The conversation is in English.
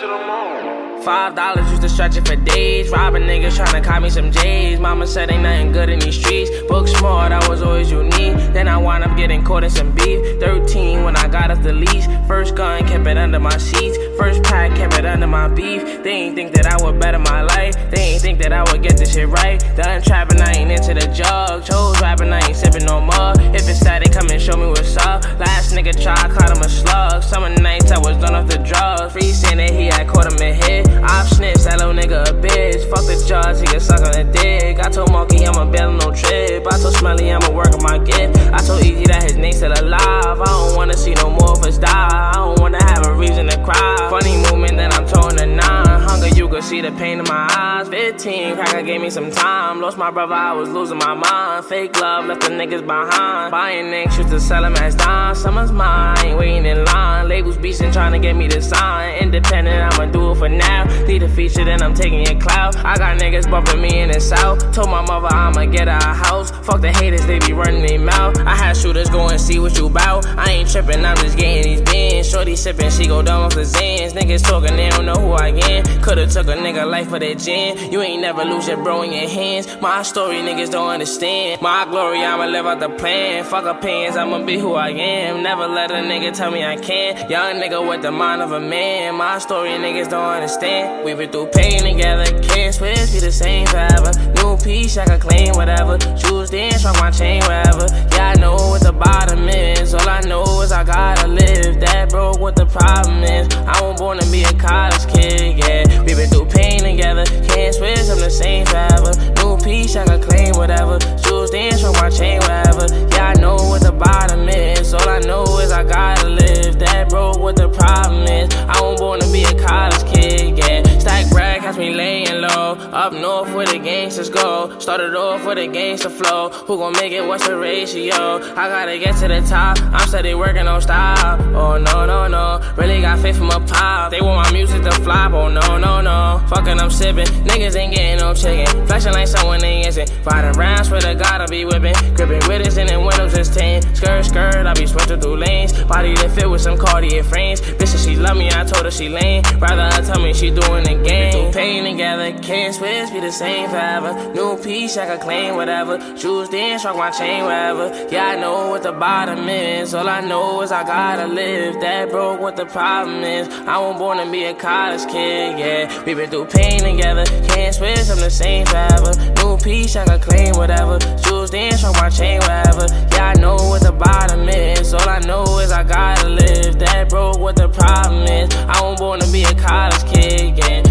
Five dollars used to stretch it for days. Robbing niggas trying to cop me some J's. Mama said ain't nothing good in these streets. Book smart, I was always unique. Then I wound up getting caught in some beef. 13 when I got off the leash. First gun, kept it under my sheets. First pack, kept it under my beef. They ain't think that I would better my life. They ain't think that I would get this shit right. Done trapping, I ain't into the jug. Chose rapping, I ain't sipping no more. If it's sad, they come and show me what's up. Last nigga tried, caught him a slug. Summer nights I was done off the drugs. Free saying that he had caught him in head. I've snitched, that little nigga a bitch. Fuck the judge, he can suck on the dick. I told Monkey I'ma bail no trip. I told Smelly I'ma work on my gift. I told Easy that his name still alive. I don't wanna see no more of us die. I don't wanna see the pain in my eyes. 15, cracker gave me some time. Lost my brother, I was losing my mind. Fake love left the niggas behind. Buying anxious to sell them as dime. Summer's mine, ain't waiting in line. Labels beastin' trying to get me to sign. Independent, I'ma do it for now. Need a feature, then I'm taking your clout. I got niggas bumping me in the south. Told my mother I'ma get a house. Fuck the haters, they be running their mouth. I had shooters go and see what you bout. I ain't tripping, I'm just getting these bins. Shorty sipping, she go down off the zins. Niggas talking, they don't know who I am. Could've took a nigga life for that gin. You ain't never lose your bro in your hands. My story, niggas don't understand. My glory, I'ma live out the plan. Fuck opinions, I'ma be who I am. Never let a nigga tell me I can't. Young nigga with the mind of a man. My story, niggas don't understand. We been through pain together, can't switch, be the same forever. New piece, I can claim whatever. Shoes dance, rock my chain wherever. Yeah, I know what the bottom is. All I know is I gotta live. That broke, what the problem is. I was born to be a college kid, yeah. We been through pain together, can't switch, I'm the same forever. New piece, I can claim whatever. Shoes dance, from my chain wherever. Yeah, I know what the bottom is. All I know is I gotta live. That broke, what the problem is. I was born to be a college kid, Up north where the gangsters go. Started off with a gangster flow. Who gon' make it? What's the ratio? I gotta get to the top. I'm steady working on style. Oh no, no, no. Really got faith from a pop. They want my music to flop. Oh no, no, no. Fucking, I'm sipping. Niggas ain't getting no chicken. Flashing like someone they isn't. Riding round, swear to God, I be whipping. Gripping with us in the windows just 10. Skirt, skirt, I be switching through lanes. Body that fit with some Cartier frames. Love me, I told her she lame. Rather her tell me she doing the game. Pain together, can't switch, be the same forever. New piece, I can claim whatever. Shoes dance, rock my chain wherever. Yeah, I know what the bottom is. All I know is I gotta live. That broke, what the problem is. I was born to be a college kid, yeah. We been through pain together, can't switch, I'm the same forever. New piece, I can claim whatever. Shoes dance, rock my chain wherever. Yeah, I know what the bottom is. All I know is I gotta live. That broke, what the problem problem I was born to be a college kid, and